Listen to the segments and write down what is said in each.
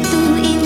itu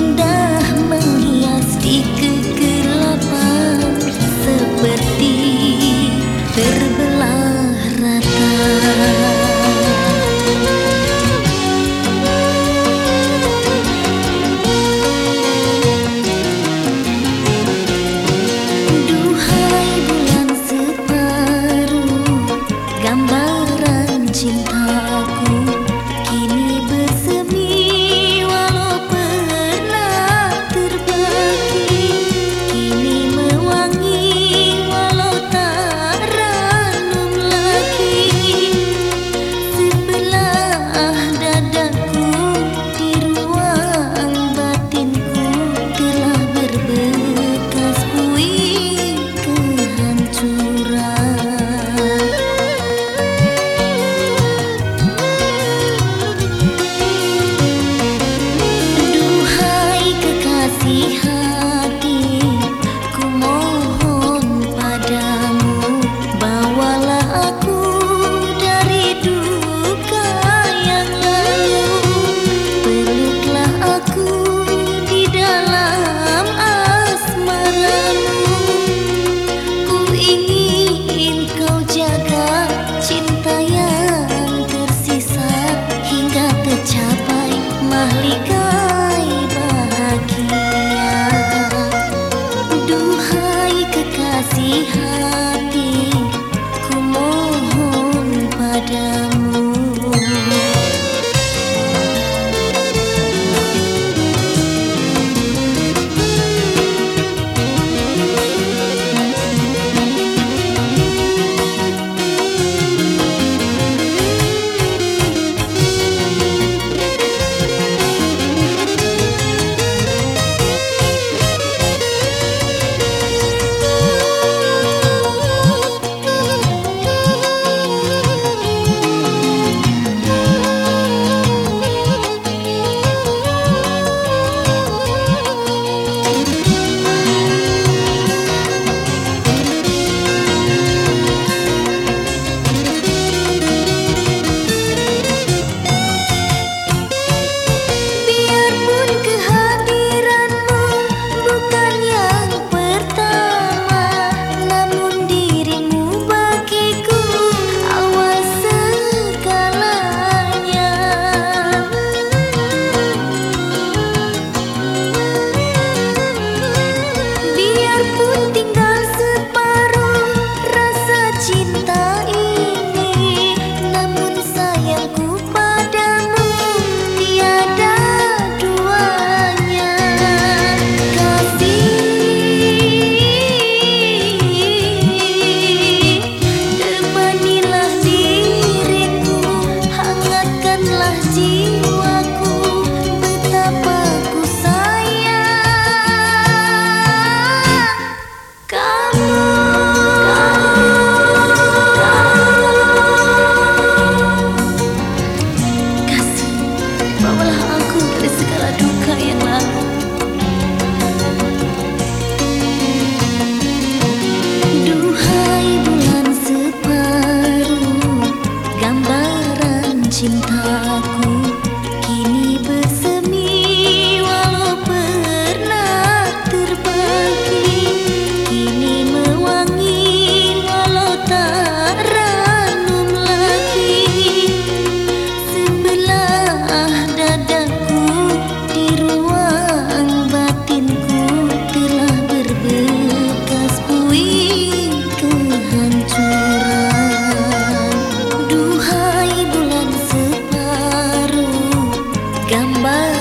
gambar